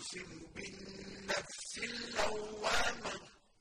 أقسم بالله